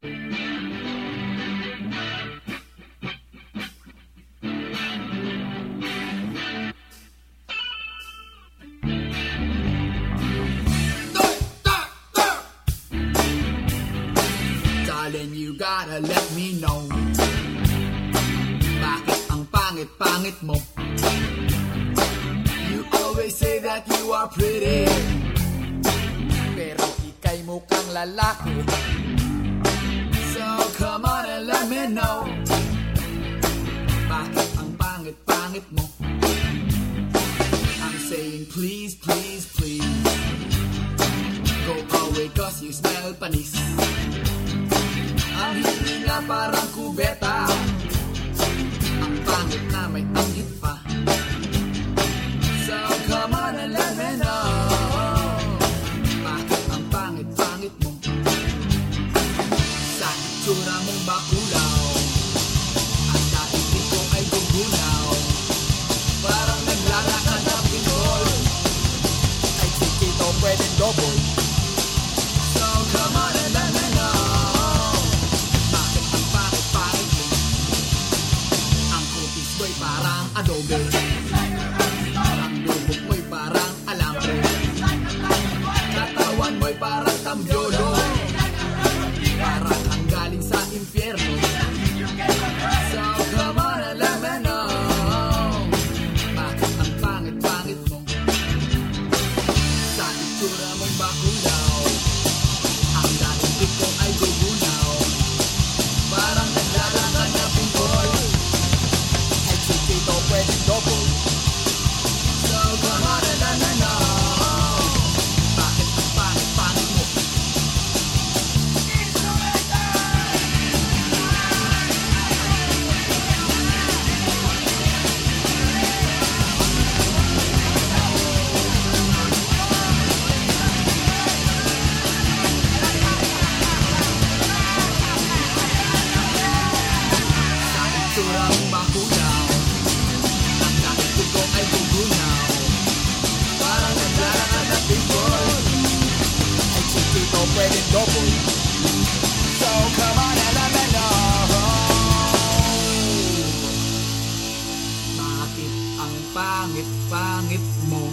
Darling, you gotta let me know. Bakit ang pangit-pangit mo? You always say that you are pretty. Pero ikay mukhang lalaki please, please, please. Go away cause you smell panis. Ang hininga parang kubeta. Ang pangit na may tanggit pa. So come on and let me know Bakit ang pangit-pangit mo? Sa itsura bako red double. So come on and let me ang pangit-pangit mo? Ang kutis parang adobe. Ang lubog mo'y parang alambre. Katawan parang tambyolo. Parang ang galing sa impyerno. ang pangit-pangit mo.